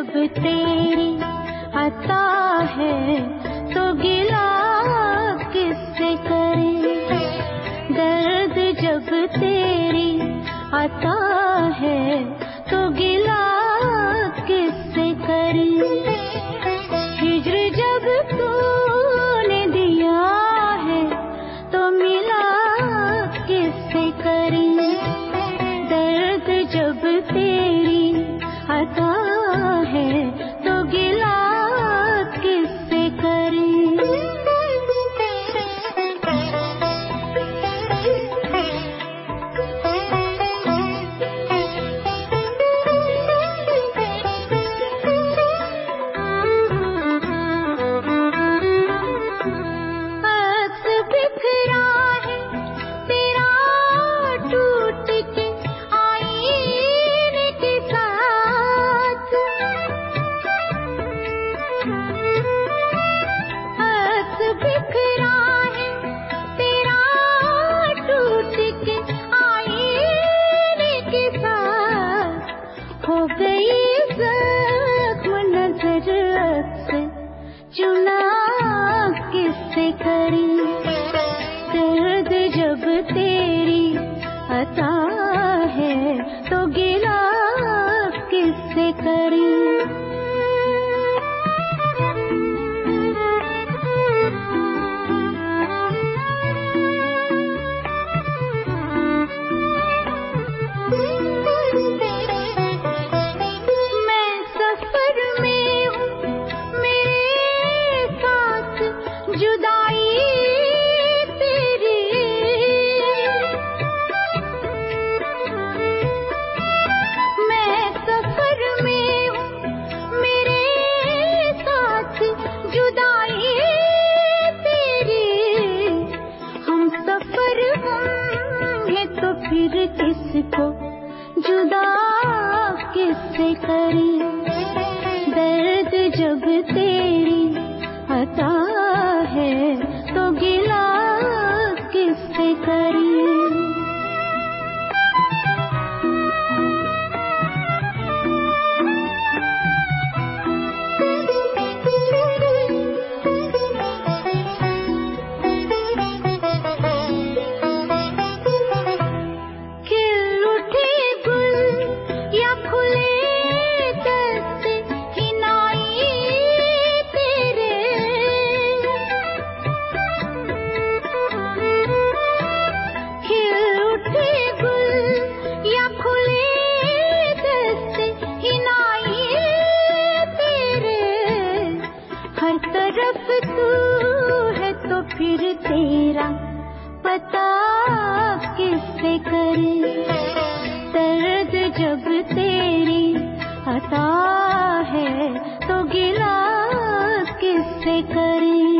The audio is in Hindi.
जब तेरी अता है तो गिला किससे करे? दर्द जब तेरी अता है तो गिला चुना किससे दर्द जब तेरी अता है तो गे मुझको जुदा किससे करे? दर्द जब तेरी अता है तो गिर संग तेरा पता किस किससे करे? दर्द जब तेरी अता है तो गिला किससे करे?